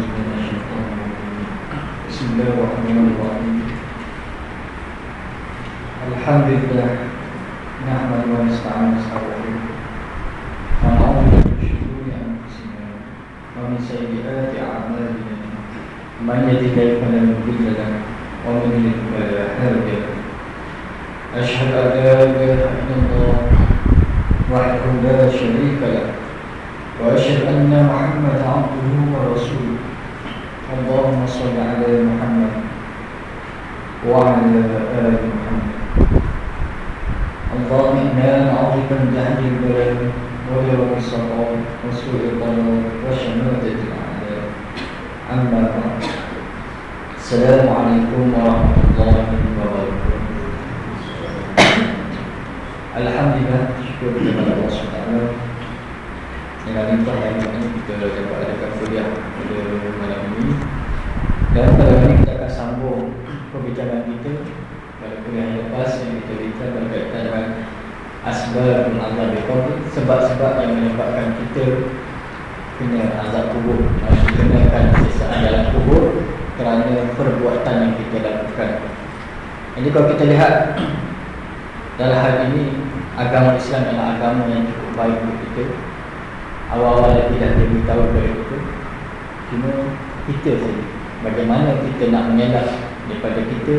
بسم الله الرحمن الرحيم الحمد لله نحمد ونستعين ونستغفره ونعوذ من شرور أنفسنا ومن سيئات أعمالنا من يهده الله فلا مضل له ومن يضلل فلا هادي له أشهد أن لا إله إلا الله وحده لا شريك له وأشهد أن محمدا عبده ورسوله اللهم صل على محمد وعلى آل محمد. اللهم إنا نعوذ بك من جهل البلد ودرك السقام وسوء القضاء وشماتة الأعداء. أما بعد السلام عليكم ورحمة الله وبركاته. Alhamdulillah syukur kepada Allah SWT dengan limpah yang kita dapat adakan kuliah pada malam ini dan pada hari ini kita akan sambung perbincangan kita pada kuliah yang lepas yang kita lihat berkaitan dengan asbab azab kubur sebab-sebab yang menyebabkan kita kena azab kubur maksud kenakan sesaan dalam kubur kerana perbuatan yang kita lakukan. Jadi kalau kita lihat dalam hal ini agama Islam adalah agama yang cukup baik untuk kita. Awal-awal tidak diberitahu kepada kita. Cuma kita saja bagaimana kita nak mengelak daripada kita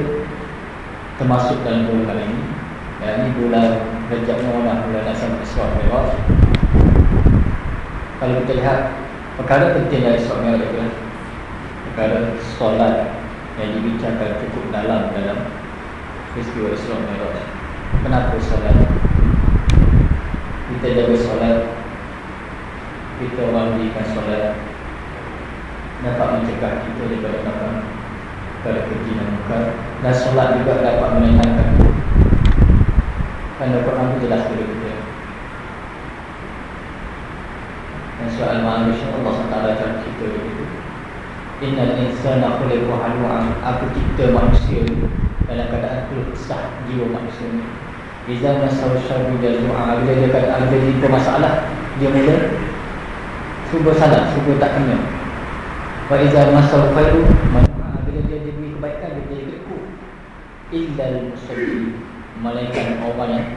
termasuk dalam bulan ini. Dan ini bulan Rejab Mawana bulan Asam Isra Merah kalau kita lihat perkara penting dari Isra Merah adalah perkara solat yang dibincangkan cukup dalam dalam peristiwa Isra Merah kenapa solat? Kita jaga solat. Kita berikan solat dapat mencegah kita daripada makan pada keji dan muka dan solat juga dapat menenangkan. Kerana Quran itu jelas kepada kita. Dan soal manusia Allah SWT dalam kita begitu Innal insana khuliqu halu'an. Aku cipta manusia dalam keadaan keluh kesah jiwa manusia ni. Iza masau syabu jazu'a Bila dia kata ada jumpa masalah Dia mula Cuba salah, cuba tak kena Wa iza masau khairu Manu'a Bila dia diberi kebaikan Dia jadi keku Illal musalli Malaikat orang yang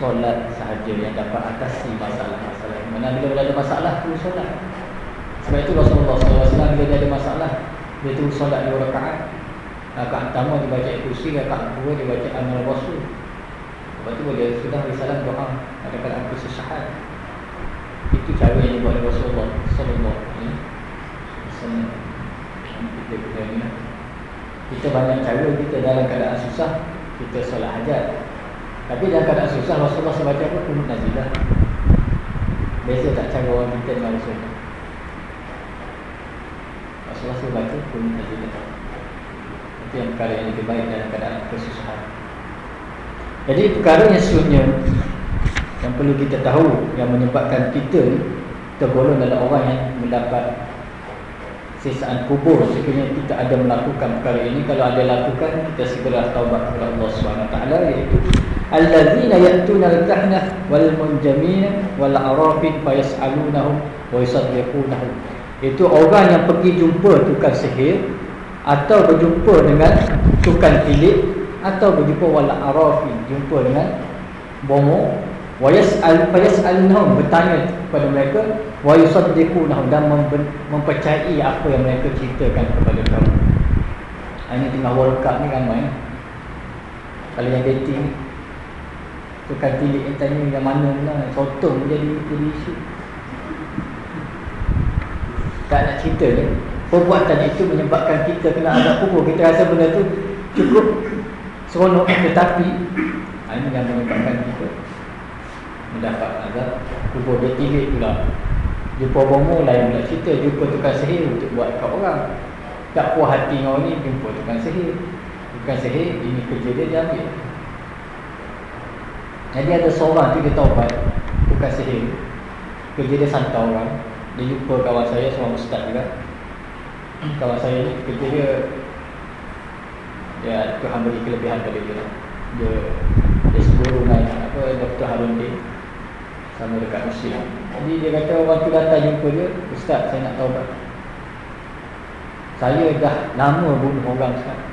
Solat sahaja yang dapat atasi masalah-masalah. Mana bila ada masalah tu solat. Sebab itu Rasulullah SAW Bila dia ada masalah Dia tu solat dua rakaat. Rakaat pertama dia baca kursi Rakaat kedua dia baca amal rasul. Lepas tu dia sudah risalah doa Katakan aku sesahat Itu cara yang dibuat oleh Rasulullah Sallallahu alaihi wasallam kita ni kita banyak cara kita dalam keadaan susah kita solat hajat. Tapi dalam keadaan susah Rasulullah sebab apa pun nazilah. Biasa tak cara orang kita dengan Rasulullah Rasulullah itu pun nazilah. Itu yang perkara yang lebih baik dalam keadaan kesusahan. Jadi perkara yang sesungguhnya yang perlu kita tahu yang menyebabkan kita tergolong dalam orang yang mendapat sisaan kubur. Sekiranya kita ada melakukan perkara ini. Kalau ada lakukan kita segera taubat kepada Allah taala iaitu allazina ya'tuna al-kahna wal munjamin wal arafin fayasalunahum wa yusaddiqunahum itu orang yang pergi jumpa tukang sihir atau berjumpa dengan tukang tilik atau berjumpa wal arafin jumpa dengan bomo wa yas'al fa yas'alunhum bertanya kepada mereka wa yusaddiqunahum dan mempercayai apa yang mereka ceritakan kepada kamu. Ini tengah World Cup ni ramai. Kalau yang dating tukang tilik yang tanya yang mana lah sotong jadi jadi isu tak nak cerita ni perbuatan itu menyebabkan kita kena azab kubur. Kita rasa benda tu cukup seronok tetapi ini yang menyebabkan kita mendapat azab kubur. Dia tilik pula jumpa bomo lain pula cerita. Jumpa tukang sihir untuk buat kat orang. Tak puas hati orang ni jumpa tukang sihir. Tukang sihir ini kerja dia dia ambil. Jadi ada seorang tu dia taubat tukang sihir. Kerja dia santai orang. Dia jumpa kawan saya seorang ustaz juga. Kawan saya ni kerja dia dia Tuhan beri kelebihan pada dia. Dia dia seguru naik apa Dr. Harun dia sama dekat Mesir Jadi dia kata orang tu datang jumpa dia Ustaz saya nak taubat. Saya dah lama bunuh orang sekarang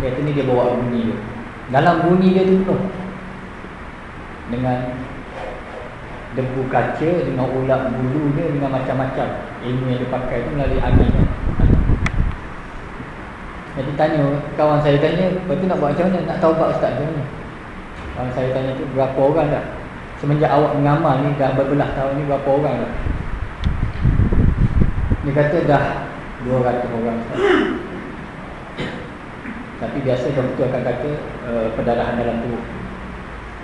Dia kata ni dia bawa bunyi dia. Dalam bunyi dia tu penuh Dengan Debu kaca Dengan ulat bulu dia Dengan macam-macam Ilmu yang dia pakai tu melalui angin. Jadi tanya Kawan saya tanya Lepas tu nak buat macam mana? Nak tahu pak ustaz mana? Kawan saya tanya tu Berapa orang dah Semenjak awak mengamal ni Dah berbelah tahun ni Berapa orang dah? Dia kata dah 200 orang. Tapi biasa doktor akan kata uh, Pendarahan dalam tubuh.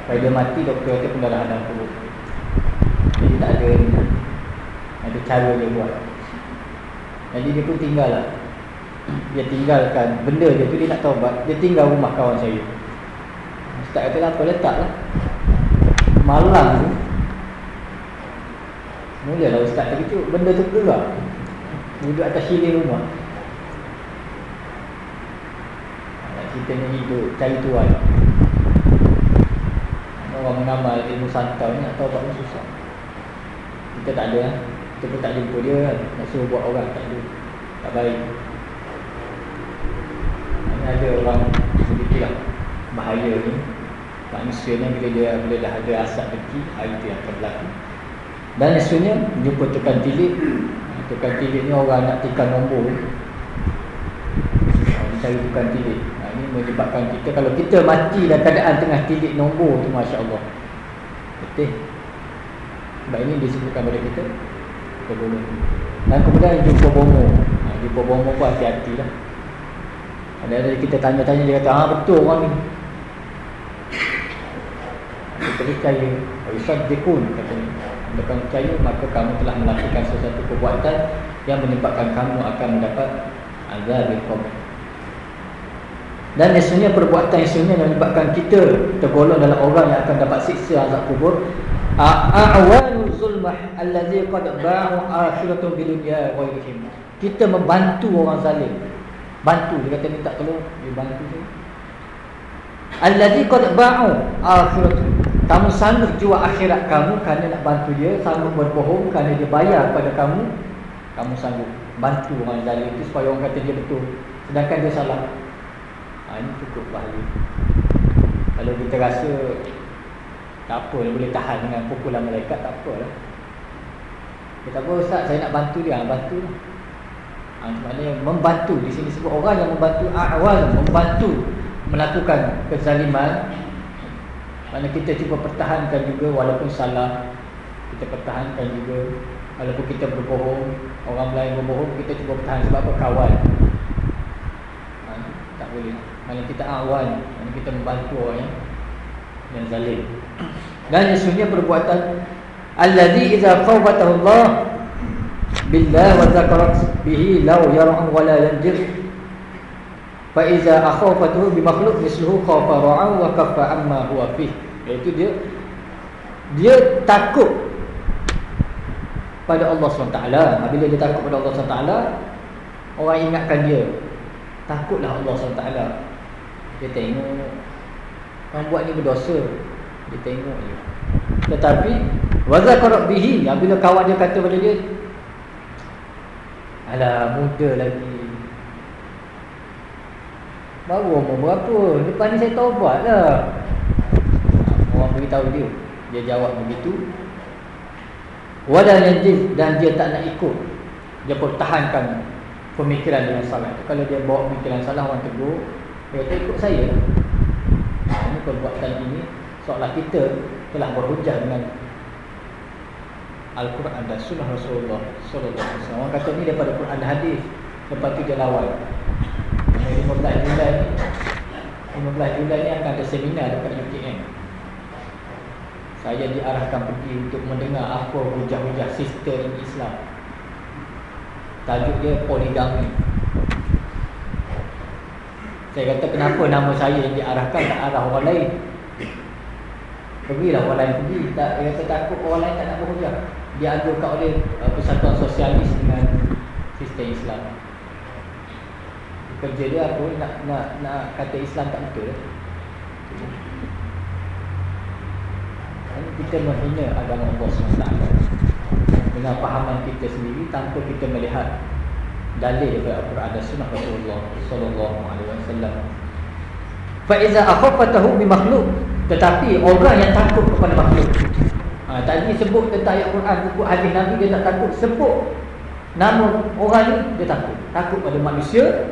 Kalau dia mati doktor kata pendarahan dalam tubuh. Jadi tak ada Ada cara dia buat. Jadi dia pun tinggal lah. Dia tinggalkan Benda dia tu dia nak taubat Dia tinggal rumah kawan saya. Ustaz kata lah apa letak lah malam tu Mulalah ustaz. Terkejut Benda tu gerak Duduk atas hilir rumah. Nak ceritanya hidup Cari tuan. Orang mengamal ilmu santau ni Nak tahu apa susah. Kita tak ada Kita pun tak jumpa dia Nak suruh buat orang Tak ada Tak baik. Ini ada orang Sedikit lah. Bahaya ni manusia ni bila dia bila dah ada asap hari itu yang berlaku dan isunya jumpa tekan tilik. Tekan tilik ni orang nak tekan nombor. Cari tekan tilik. Ha, ini menyebabkan kita kalau kita mati dalam keadaan tengah tilik nombor tu Masya Allah betul? Sebab ini disebutkan pada kita kita boleh dan kemudian jumpa bomo. Ha, jumpa bomo pun hati-hati lah. Ada-ada kita tanya-tanya dia kata ah betul orang ni percaya Yusaddiqun katanya Anda percaya maka kamu telah melakukan sesuatu perbuatan Yang menyebabkan kamu akan mendapat Azab al dan esoknya perbuatan esoknya yang menyebabkan kita tergolong dalam orang yang akan dapat siksa azab kubur. A'wanu zulmah allazi qad ba'u akhiratun bi dunya ghairihim kita membantu orang zalim. Bantu dia kata minta tolong dia bantu dia allazi qad ba'u akhiratun kamu sanggup jual akhirat kamu kerana nak bantu dia Sanggup berbohong kerana dia bayar pada kamu Kamu sanggup bantu orang zalim itu supaya orang kata dia betul. Sedangkan dia salah. Ha, Ini cukup bahaya. Kalau kita rasa Tak apa, boleh tahan dengan pukulan mereka Tak apa lah. Kita apa Ustaz, saya nak bantu dia. Bantu. Lah ha, Maknanya membantu. Di sini sebut orang yang membantu Awal membantu Melakukan kezaliman mana kita cuba pertahankan juga walaupun salah Kita pertahankan juga. Walaupun kita berbohong Orang lain berbohong kita cuba pertahan Sebab apa? Kawan. Ha, Tak boleh. Mana kita awan Mana kita membantu orang yang Yang zalim. Dan sesungguhnya perbuatan Alladhi iza qawbatahu Allah Billah wa zakarat bihi Lau yara'an wa la yanjir fa iza akhafatuhu bi makhluq misluhu khafa ra'a wa kaffa amma huwa fi iaitu dia dia takut pada Allah SWT. Bila dia takut pada Allah SWT orang ingatkan dia. Takutlah Allah SWT. Dia tengok orang buat ni berdosa. Dia tengok je. Tetapi bihi bila kawan dia kata pada dia alah muda lagi. Baru umur berapa? Lepas ni saya taubat lah beritahu dia Dia jawab begitu dan dia tak nak ikut Dia pertahankan Pemikiran yang salah Kalau dia bawa pemikiran salah orang tegur Dia kata ikut saya Ini perbuatan ini Seolah kita telah berhujah dengan Al-Quran dan Sunnah Rasulullah Sallallahu Wasallam. Orang kata ni daripada Quran dan Hadis. Lepas tu dia lawan. 15 Julai ni 15 Julai ni akan ada seminar dekat UTM Saya diarahkan pergi untuk mendengar apa hujah-hujah sistem Islam. Tajuk dia poligami. Saya kata kenapa nama saya yang diarahkan tak arah orang lain? Pergilah orang lain pergi. Tak, Dia kata takut orang lain tak nak berhujah. Dia adukan oleh uh, Persatuan Sosialis dengan sistem Islam. Kerja dia apa nak nak nak kata Islam tak betul Ini kita menghina agama Allah SWT dengan pahaman kita sendiri tanpa kita melihat dalil daripada Al-Quran dan Sunnah Rasulullah sallallahu alaihi wasallam. Fa iza akhafatahu bi makhluk. Tetapi orang yang takut kepada makhluk. Ha, tadi sebut tentang ayat Quran sebut hadis Nabi dia tak takut. Sebut nama orang ni dia takut. Takut pada manusia.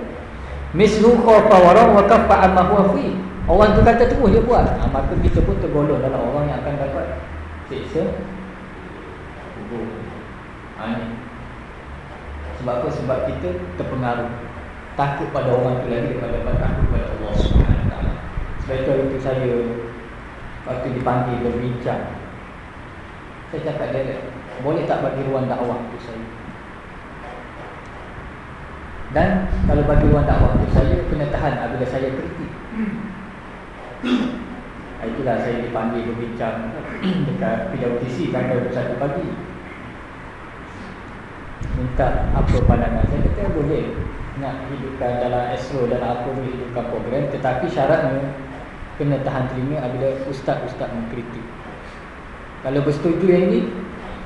Mislu khafa wara wa kaffa amma huwa fi orang tu kata terus dia buat. Ha, maka kita pun tergolong dalam orang yang akan dapat siksa kubur ha, ni. Sebab apa? Sebab kita terpengaruh. Takut pada orang tu lagi daripada takut pada Allah SWT Sebab itu itu saya Waktu dipanggil berbincang Saya cakap dia Boleh tak bagi ruang dakwah untuk saya? Dan kalau bagi ruang dakwah untuk saya Kena tahan apabila saya kritik Itulah saya dipanggil berbincang Dekat PWTC pada satu pagi. Minta apa pandangan saya kata boleh nak hidupkan dalam esro dalam apa boleh hidupkan program tetapi syaratnya kena tahan telinga apabila ustaz-ustaz mengkritik. Kalau bersetuju yang ini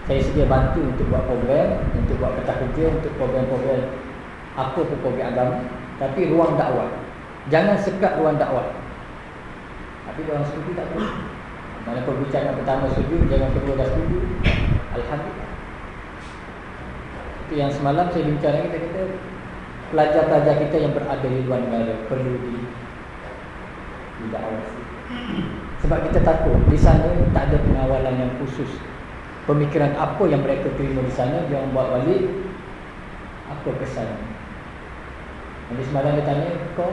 saya sedia bantu untuk buat program untuk buat peta kerja untuk program-program apa pun program agama tapi ruang dakwah. Jangan sekat ruang dakwah tapi orang setuju tak apa mana perbincangan pertama setuju jangan kedua dah setuju Alhamdulillah itu yang semalam saya bincang kita kata pelajar-pelajar kita yang berada di luar negara perlu di didakwasi. Sebab kita takut di sana tak ada pengawalan yang khusus. Pemikiran apa yang mereka terima di sana dia buat balik apa kesan. Nanti semalam dia tanya kau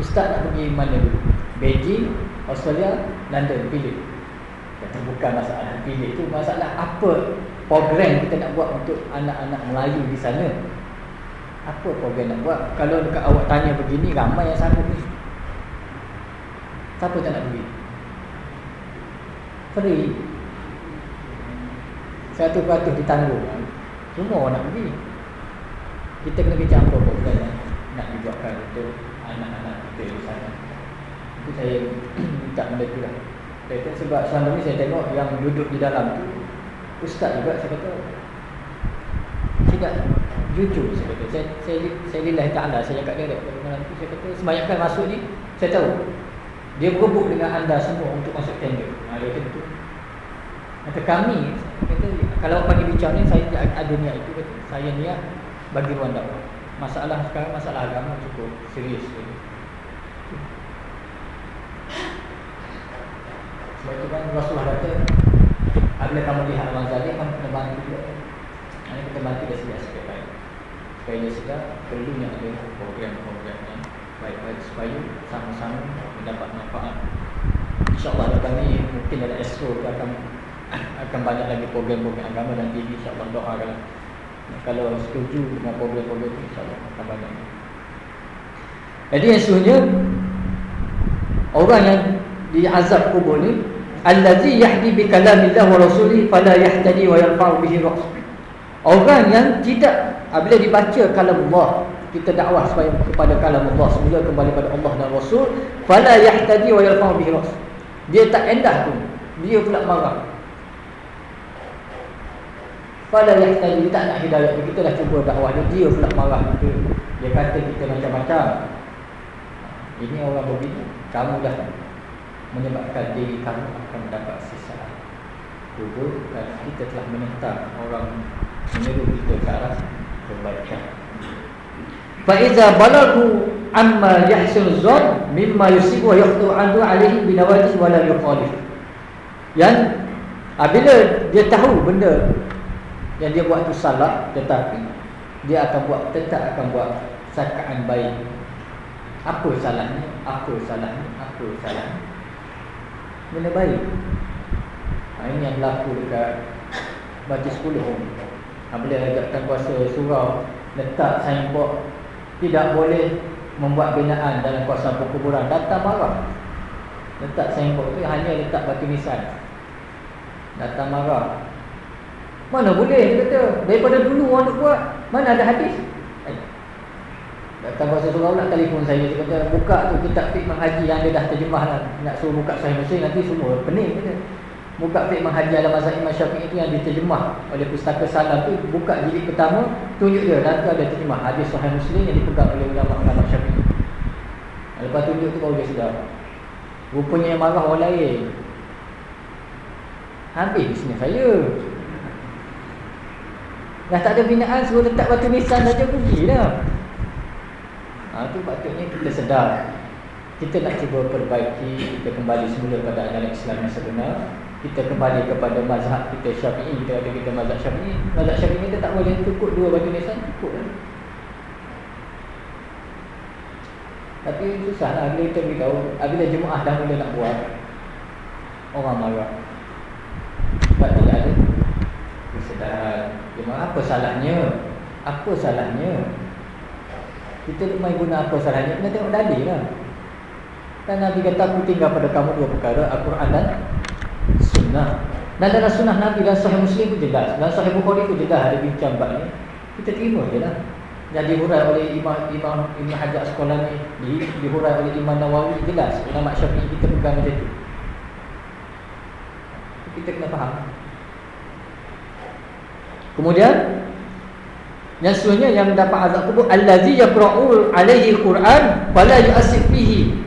Ustaz nak pergi mana dulu? Beijing, Australia, London, pilih. Kata bukan masalah pilih itu masalah apa program kita nak buat untuk anak-anak Melayu di sana. Apa program nak buat? Kalau dekat awak tanya begini ramai yang sanggup ni. Siapa tak nak pergi free. Satu peratus ditanggung. Semua orang nak pergi. Kita kena bincang apa program nak dibuatkan untuk anak-anak kita di sana itu saya minta benda tu lah. Sebab selama ni saya tengok yang duduk di dalam tu Ustaz juga saya kata Tidak jujur saya kata. Saya, saya, saya lillahi ta'ala Saya cakap dia Malam tu saya kata Semayangkan masuk ni Saya tahu. Dia berebut dengan anda semua Untuk masuk tender. Ha, Dia kata tu Kata kami kata, Kalau pagi bicara ni Saya ada niat itu kata, Saya niat Bagi ruang dakwah. Masalah sekarang Masalah agama cukup serius kata. Sebab itu kan Rasulullah kata Apabila kamu lihat orang zalim Kamu kena bantu juga Ini kita bantu dia sedia sikit baik Supaya dia sedar Perlunya ada program-program yang Baik-baik supaya sama-sama Mendapat manfaat. InsyaAllah lepas ni Mungkin ada esro akan Akan banyak lagi program-program agama Dan TV insyaAllah doakan Kalau setuju dengan program-program itu InsyaAllah akan banyak. Jadi yang sebenarnya Orang yang diazab kubur ni allazi yahdi bi kalamillah wa rasuli fala yahtadi wa yarfa'u bihi ra's orang yang tidak apabila dibaca kalam Allah kita dakwah supaya kepada kalam Allah semula kembali kepada Allah dan Rasul fala yahtadi wa yarfa'u bihi ra's dia tak endah tu dia pula marah. Fala yahtadi dia tak nak hidayah kita dah cuba dakwah dia dia pula marah. Dia, dia kata kita macam-macam. Ini orang begini kamu dah menyebabkan diri kamu akan mendapat sisa kubur dan kita telah menentang orang menyeru kita ke arah kebaikan. Fa iza balagu amma yahsul zon mimma yusibu wa yakhdu anhu alaihi binawati wa la yuqalif yang apabila dia tahu benda yang dia buat itu salah tetapi dia akan buat tetap akan buat sangkaan baik. Apa salahnya? Apa salahnya? Apa salahnya benda baik. Ha, Ini yang berlaku dekat Baca sekolah Bila ajakkan kuasa surau Letak signboard Tidak boleh membuat binaan dalam kawasan perkuburan. Datang marah. Letak signboard tu hanya letak batu nisan. Datang marah. Mana boleh kata. Daripada dulu orang buat Mana ada hadis Datang kuasa surau nak telefon saya Dia kata buka tu kitab fikmah haji yang dia dah terjemah lah Nak suruh buka sahih mesin nanti semua pening kata Buka fiqh menghajir dalam mazhab Imam Syafi'i itu yang diterjemah oleh pustaka salam tu buka jilid pertama tunjuk dia dan ada terjemah hadis sahih Muslim yang dipegang oleh ulama-ulama Syafi'i. Lepas tunjuk tu baru dia sedar. Rupanya yang marah orang lain. Habis bisnes saya. Dah tak ada binaan suruh letak batu nisan saja pergilah. Ha, tu patutnya kita sedar. Kita nak cuba perbaiki, kita kembali semula pada ajaran Islam yang sebenar. Kita kembali kepada mazhab kita syafi'i. Kita ada kita mazhab syafi'i. Mazhab syafi'i kita tak boleh cukup dua batu nisan cukup kan tapi susah lah bila kita beritahu bila jemaah dah mula nak buat orang marah. Sebab tidak ada. Kesedaran jemaah apa salahnya? Apa salahnya kita main guna apa salahnya kena tengok dalil lah kan Nabi kata aku tinggal pada kamu dua perkara Al-Quran dan sunnah. Dan dalam sunnah Nabi dan sahih Muslim pun jelas. Dan sahih Bukhari pun jelas ada bincang bab ni. Kita terima je lah. Yang dihurai oleh Imam Imam Ibn Hajar sekolah ni di, dihurai oleh Imam Nawawi jelas. Ulama Syafi'i kita pegang macam tu. Kita kena faham. Kemudian yang sebenarnya yang mendapat azab kubur allazi yaqra'u alaihi quran fala yu'assif fihi.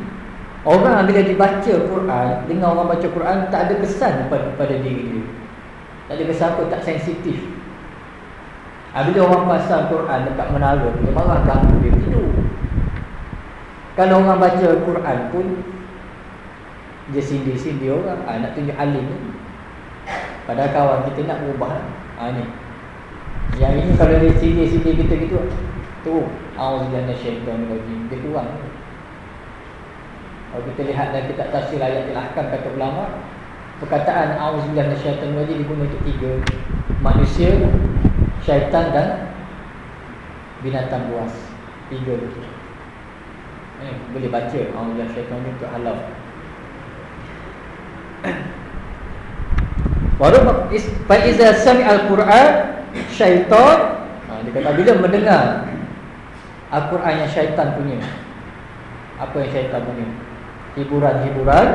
Orang bila dibaca Quran Dengar orang baca Quran Tak ada kesan pada, pada diri dia. Tak ada kesan apa Tak sensitif. Ha, Bila orang pasang Quran Dekat menara Dia marah ganggu dia tidur. Kalau orang baca Quran pun Dia sindir-sindir orang ha, Nak tunjuk alim Padahal kawan kita nak berubah ha, ni. Yang ini kalau dia sindir-sindir kita gitu Tu A'udzubillah nasyaitan Dia kurang kalau kita lihat dalam kitab tafsir ayat al-ahkam kata ulama, perkataan auzubillahi minasyaitanir rajim digunakan untuk tiga manusia, syaitan dan binatang buas. Tiga. Eh, boleh baca auzubillahi minasyaitanir untuk halal. Baru fa iza sami'al Quran syaitan ha, dia kata bila mendengar Al-Quran yang syaitan punya apa yang syaitan punya? Hiburan-hiburan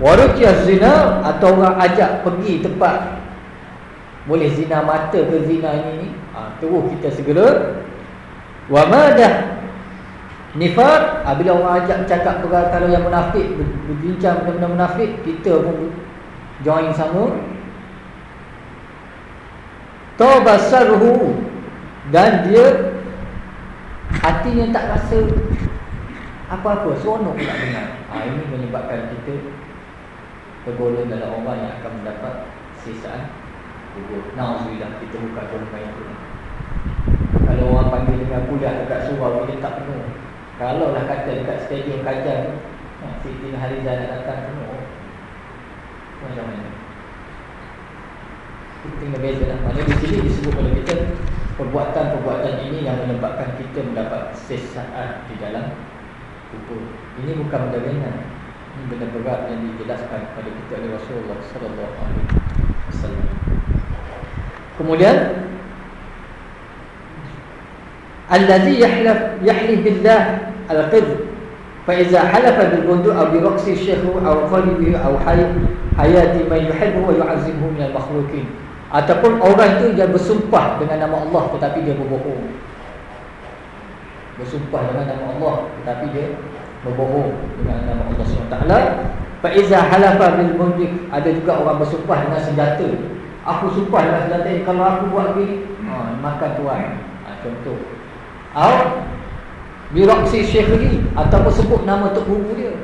Warukiah zina atau orang ajak pergi tempat Boleh zina mata ke zina ini ha, Terus kita segera. Wa madah Nifat ha, Bila orang ajak cakap perkara yang munafik Berbincang benda-benda munafik Kita pun join sama Tawbasaruhu Dan dia Hatinya tak rasa apa-apa seronok pula dengar. Ha, ini menyebabkan kita tergolong dalam orang yang akan mendapat sisaan kubur. Na'udzubillah kita buka golongan itu kalau orang panggil dengan kuliah dekat surau dia tak penuh. Kalau lah kata dekat stadium kajian ha, Siti Harizah nak datang penuh. Macam mana kita tinggal beza lah Maksudnya di sini disebut oleh kita Perbuatan-perbuatan ini yang menyebabkan kita mendapat sesaat di dalam kubur. Ini bukan benda ringan. Ini benda berat yang dijelaskan kepada kita oleh Rasulullah wasallam. Kemudian yahlaf yahlif billah al-qidh iza halafa bil bundu aw bi raqsi syekh aw qalbi aw hayy hayati man yuhibbu ataupun orang itu dia bersumpah dengan nama Allah tetapi dia berbohong. Bersumpah dengan nama Allah tetapi dia berbohong dengan nama Allah SWT fa iza halafa bil mundik. Ada juga orang bersumpah dengan senjata. Aku sumpah dengan senjata ini kalau aku buat begini ha, makan tuan. Ha, contoh. Atau syekh lagi ataupun sebut nama tok guru dia.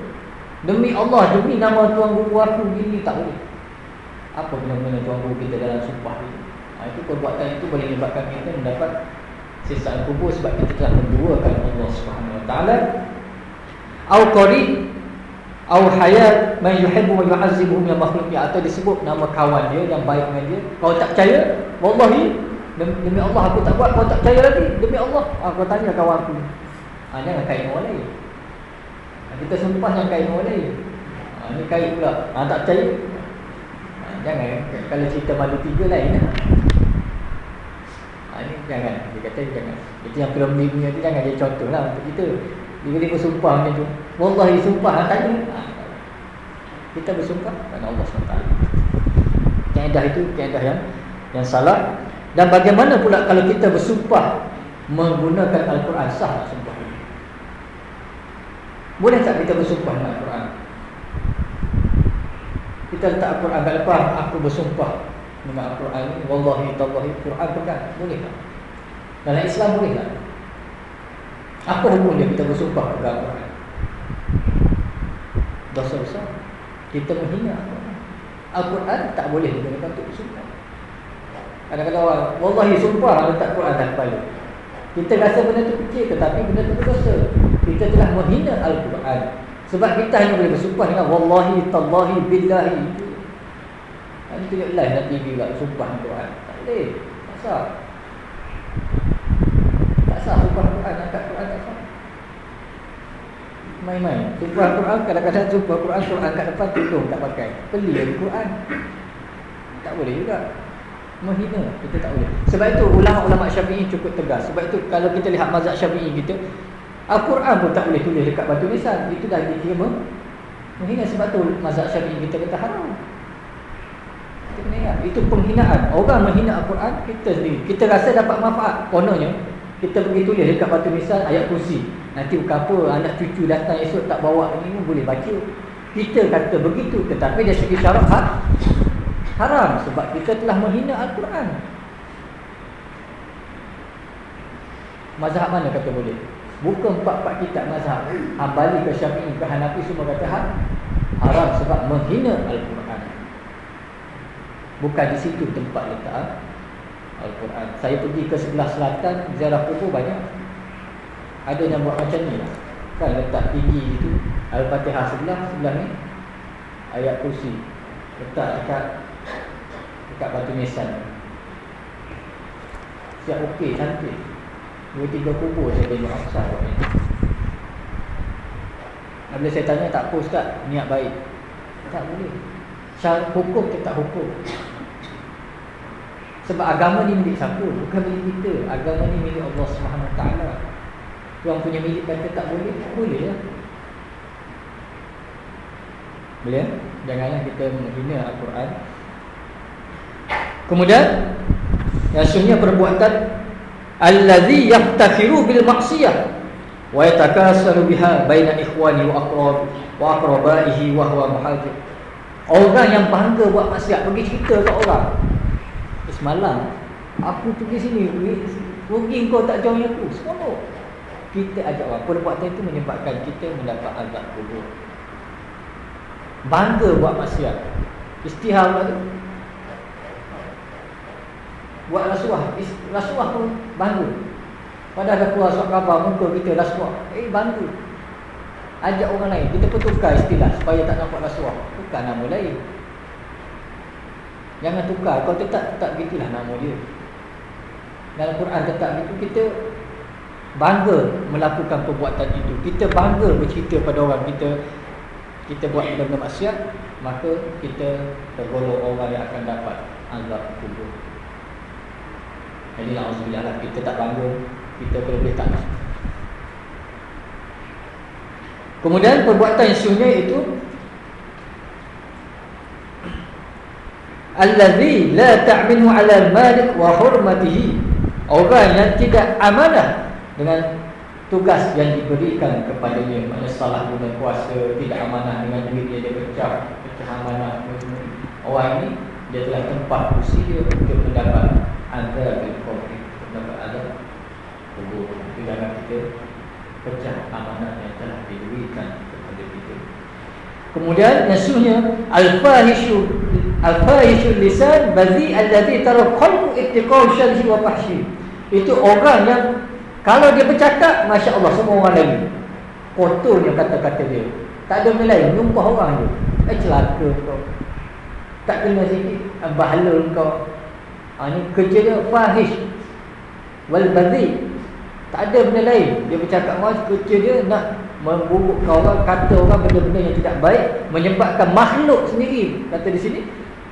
Demi Allah demi nama tuan guru aku begini tak boleh apa benda-benda guru kita dalam sumpah ini ha, itu perbuatan itu boleh menyebabkan kita mendapat sisaan kubur sebab kita telah menduakan Allah Subhanahu Wa Taala. Au qari au hayat man yuhibbu wa yu'azzibu min makhluqi atau disebut nama kawan dia yang baik dengan dia. Kau tak percaya? Wallahi demi Allah aku tak buat. Kau tak percaya lagi? Demi Allah aku tanya kawan aku. Ha, jangan kait orang lain. Ha, kita sumpah yang kait orang lain. Ha, ni kait pula. Ha, tak percaya? Jangan. Kalau cerita malu tiga lain. Ha ha, Ini jangan. Dia kata jangan. Itu yang ni punya tu Jangan dia contoh lah untuk kita. Dia bersumpah macam tu. Wallahi sumpah ha, Tanya ha. Kita bersumpah kepada Allah SWT. Kaedah itu kaedah yang yang salah. Dan bagaimana pula kalau kita bersumpah Menggunakan Al-Quran? Sah tak sumpah Boleh tak kita bersumpah dengan Al-Quran Kita letak Al-Quran kat depan Aku bersumpah dengan Al-Quran Wallahi tallahi Quran pegang Boleh tak? Dalam Islam boleh tak? Apa hukumnya kita bersumpah pegang Al-Quran? Dosa besar. Kita menghina Al-Quran. Al-Quran tak boleh digunakan untuk bersumpah. Kadang-kadang orang Wallahi sumpah letak Quran dalam kepala. Kita rasa benda tu kecil tetapi benda tu berdosa. Kita telah menghina Al-Quran Sebab kita hanya boleh bersumpah dengan Wallahi, Tallahi, Billahi Ini tunjuk live dalam TV pula Sumpah Al-Quran Tak boleh Tak sah Tak sah sumpah Al-Quran Angkat Quran tak sah main-main. Sumpah Al-Quran kadang-kadang sumpah Quran kat depan tutup tak pakai. Beli Al-Quran. Tak boleh juga. Menghina kita tak boleh. Sebab itu ulama-ulama Syafi'i cukup tegas. Sebab itu kalau kita lihat mazhab Syafi'i kita Al-Quran pun tak boleh tulis dekat batu nisan. Itu dah dikira menghina sebab tu mazhab Syafi'i kita kata haram. Itu penghinaan. Orang menghina Al-Quran kita sendiri. Kita rasa dapat manfaat. Kononnya kita pergi tulis dekat batu nisan ayat kursi. Nanti bukan apa anak cucu datang esok tak bawa ini boleh baca. Kita kata begitu tetapi dari segi syarak ha? haram sebab kita telah menghina Al-Quran. Mazhab mana kata boleh? Bukan empat-empat kitab mazhab. Hambali ke Syafi'i ke Hanafi semua kata ha? haram sebab menghina Al-Quran. Bukan di situ tempat letak Al-Quran. Saya pergi ke sebelah selatan ziarah kubur banyak. Ada yang buat macam ni lah Kan letak tinggi itu Al-Fatihah sebelah Sebelah ni Ayat kursi Letak dekat Dekat batu nisan Siap okey cantik Dua tiga kubur saya buat ni Bila saya tanya tak apa ustaz Niat baik Tak boleh Syarat hukum tetap hukum sebab agama ni milik siapa? Bukan milik kita. Agama ni milik Allah Taala. Tuan punya milik kata tak boleh Boleh lah Boleh eh? Janganlah kita menghina Al-Quran Kemudian Yang perbuatan Allazi yaftakhiru bil maksiyah Wa yatakasaru biha Baina ikhwani wa akrab Wa akrabaihi wa huwa muhajir. Orang yang bangga buat maksiat Pergi cerita ke orang. Semalam Aku pergi sini Rugi kau tak join aku? Semua kita ajak orang perbuatan itu menyebabkan kita mendapat azab kubur. Bangga buat maksiat. Istihar tu buat rasuah. Rasuah pun bangga. Pada ada keluar surat khabar muka kita rasuah. Eh bangga. Ajak orang lain. Kita pun tukar istilah supaya tak nampak rasuah. Tukar nama lain. Jangan tukar. Kau tetap tetap gitulah nama dia. Dalam Quran tetap gitu kita bangga melakukan perbuatan itu. Kita bangga bercerita pada orang. Kita kita buat benda maksiat maka kita tergolong orang yang akan dapat azab kubur jadi alhamdulillah lah kita tak bangga kita boleh tak kemudian perbuatan sebenarnya itu allazi la ta'minu 'ala al-malik wa hurmatihi. Orang yang tidak amanah dengan tugas yang diberikan kepadanya maknanya salah guna kuasa tidak amanah dengan duit dia dia pecah pecah amanah orang ini dia telah tempat kursi dia untuk mendapat azab bil qabr mendapat azab kubur itu jangan kita pecah amanah yang telah diberikan kepada kita. Kemudian nasuhnya al-fahishu al-fahishu lisan bazi alladhi tara qalbu ittiqau syarhi wa fahshi itu orang yang kalau dia bercakap, Masya Allah semua orang lain. Kotornya kata-kata dia. Tak ada benda lain, nyumpah orang je Eh celaka kau. Tak kena sikit, eh, bahala kau. Ha, Ini kerja dia fahish Wal bazi Tak ada benda lain. Dia bercakap mas, kerja dia nak Memburukkan orang, kata orang benda-benda yang tidak baik Menyebabkan makhluk sendiri. Kata di sini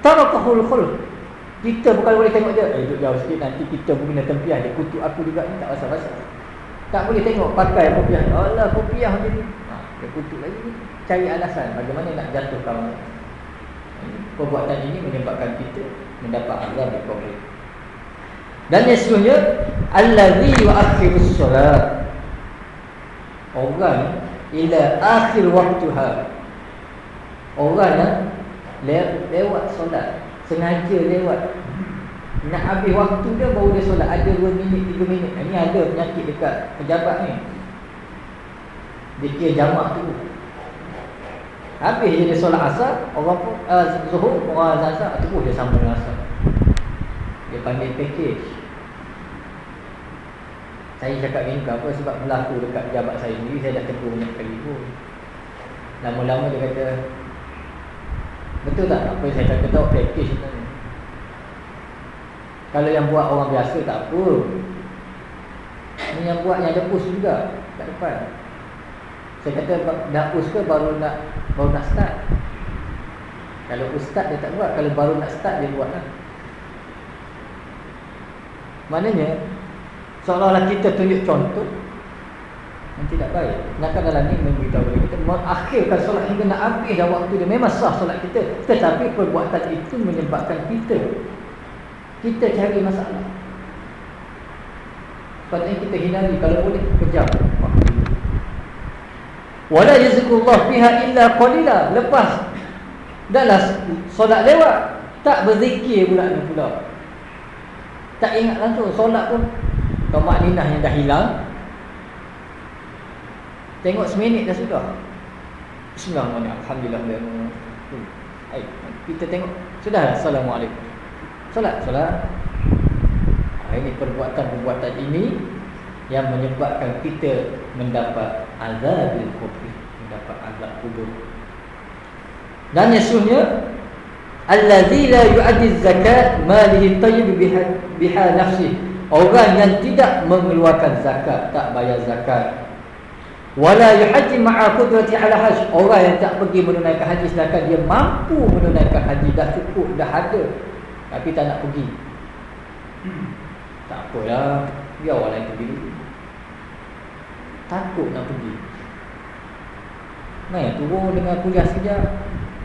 Tarakahul khul kita bukan boleh tengok dia. Eh duduk jauh sikit nanti kita pun kena tempiah. Dia kutuk aku juga ni tak rasa-rasa. Tak boleh tengok pakai kopiah. Allah kopiah macam ni. Ha, Dia kutuk lagi. Cari alasan bagaimana nak jatuh kawan Perbuatan ini menyebabkan kita mendapat azab di kubur. Dan yang seterusnya allazi yu'akhirus solat. Orang ila akhir waktuha. Orang yang le lewat solat, sengaja lewat nak habis waktu dia baru dia solat ada 2 minit 3 minit. Ini ada penyakit dekat pejabat ni. Dia kira jamak tu. Habis je dia solat asar, orang pun uh, zuhur, orang azan asar, terus dia sambung asar. Dia panggil package. Saya cakap ni apa sebab berlaku dekat pejabat saya sendiri, saya dah tegur banyak kali pun. Lama-lama dia kata, betul tak apa yang saya cakap tahu package tu. Kalau yang buat orang biasa tak apa. Ini yang buat yang push juga kat depan. Saya kata dah push ke baru nak baru nak start. Kalau ustaz dia tak buat, kalau baru nak start dia buat lah. Maknanya seolah-olah kita tunjuk contoh yang tidak baik. Nak dalam ni memberitahu kita mengakhirkan solat hingga nak habis dah waktu dia memang sah solat kita. Tetapi perbuatan itu menyebabkan kita kita cari masalah. Sepatutnya kita hindari kalau boleh kejam Wala yazkurullah fiha illa qalila. Lepas dahlah solat lewat, tak berzikir pula ni pula. Tak ingat langsung solat pun tomak ninah yang dah hilang. Tengok seminit dah sudah. Bismillahirrahmanirrahim. Alhamdulillah. Hai, kita tengok sudah assalamualaikum. Solat, solat. Ha, ini perbuatan-perbuatan ini yang menyebabkan kita mendapat azab kubur mendapat azab kubur dan yasuhnya allazi la yu'addi zakat malihi tayyib biha, biha nafsi orang yang tidak mengeluarkan zakat tak bayar zakat. Wala yuhajji ma'a qudrati ala hajj. Orang yang tak pergi menunaikan haji sedangkan dia mampu menunaikan haji dah cukup dah ada. Tapi tak nak pergi. Tak apalah. Biar orang lain pergi dulu. Takut nak pergi. Mai turun dengan kuliah sekejap.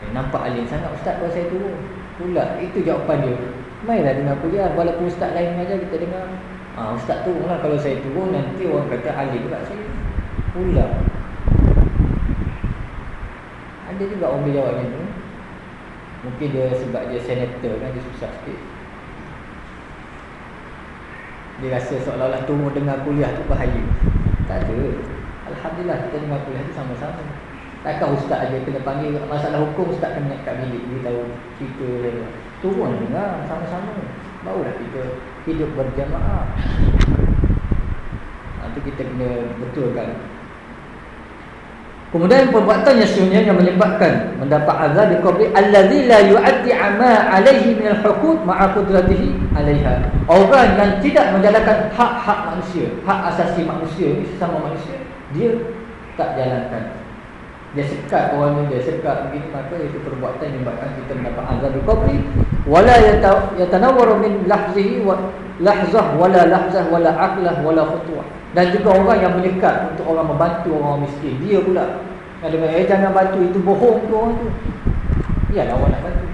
Eh, Nampak alim sangat ustaz kalau saya turun. Pula itu jawapan dia Mailah dengar kuliah Walaupun ustaz lain aja kita dengar. Ha, Ustaz turun lah. Kalau saya turun Nanti orang kata alim pula saya Pula. Ada juga orang boleh jawab macam tu. Mungkin dia sebab dia senator kan Dia susah sikit. Dia rasa seolah-olah turun dengar kuliah tu bahaya. Tak ada. Alhamdulillah kita dengar kuliah tu sama-sama. Takkan ustaz aja kena panggil masalah hukum ustaz kena kat bilik. Dia tahu cerita dia. Turun dengar sama-sama. Barulah kita hidup berjamaah. Nanti kita kena betulkan. Kemudian perbuatan yang sebenarnya yang menyebabkan mendapat azab di kubur allazi la yu'addi ama al-huquq ma'a qudratihi 'alaiha. Orang yang tidak menjalankan hak-hak manusia, hak asasi manusia sesama manusia, dia tak jalankan. Dia sekat orang ni, dia sekat begini maka itu perbuatan yang menyebabkan kita mendapat azab kubur. Wala yatanawwaru min lahzihi wa lahzah wala lahzah wala aqlah wala khutwah. Dan juga orang yang menyekat untuk orang membantu orang miskin. Dia pula. Dia eh jangan bantu itu bohong tu orang tu. Iyalah orang nak bantu.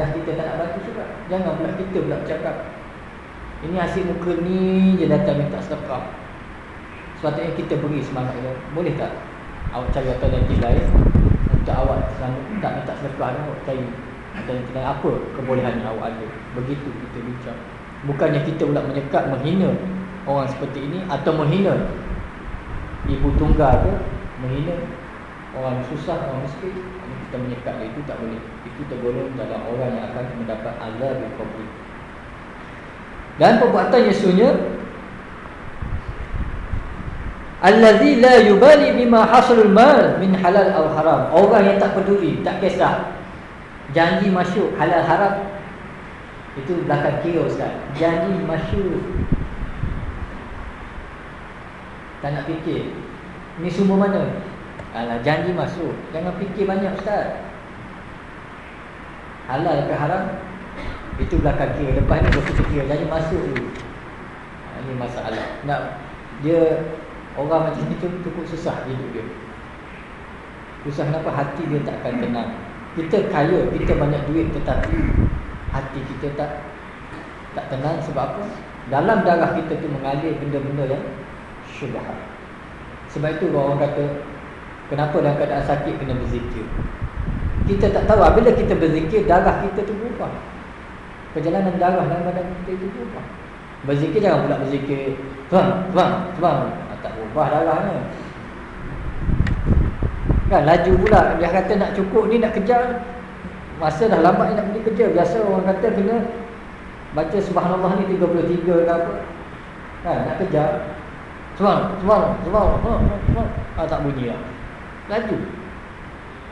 Dah kita tak nak bantu juga. Jangan pula kita pula cakap ini hasil muka ni je datang minta sedekah. Sepatutnya kita beri semangat dia. Boleh tak awak cari alternatif lain untuk awak tak minta sedekah ni awak cari alternatif lain. Apa kebolehan yang awak ada? Begitu kita bincang. Bukannya kita pula menyekat menghina orang seperti ini atau menghina ibu tunggal ke menghina orang susah orang miskin. Kita menyekat itu tak boleh. Itu tergolong dalam orang yang akan mendapat azab dan perbuatan Yesusnya Allazi la yubali bima hasalul mal min halal atau haram. Orang yang tak peduli, tak kisah. Janji masuk halal haram. Itu belakang kira Ustaz. Janji masuk tak nak fikir Ni sumber mana? Alah, janji masuk Jangan fikir banyak Ustaz Halal ke haram? Itu belakang kira Lepas ni berfikir kira Janji masuk dulu ha, Ini masalah Nak Dia Orang macam ni cukup susah hidup dia Susah kenapa? Hati dia tak akan tenang Kita kaya, kita banyak duit tetapi hati kita tak tak tenang sebab apa? Dalam darah kita tu mengalir benda-benda yang syubhat. Sebab itu orang kata kenapa dalam keadaan sakit kena berzikir. Kita tak tahu bila kita berzikir darah kita tu berubah. Perjalanan darah dalam badan kita itu berubah. Berzikir jangan pula berzikir Tuhan, Tuhan, Tuhan ah, Tak berubah darahnya Kan laju pula. Dia kata nak cukup ni nak kejar. Masa dah lambat ni nak pergi kerja. Biasa orang kata kena Baca subhanallah ni 33 ke apa. Kan nak kejar. Tuhan, Tuhan, Tuhan ah, Tak bunyi lah. Laju.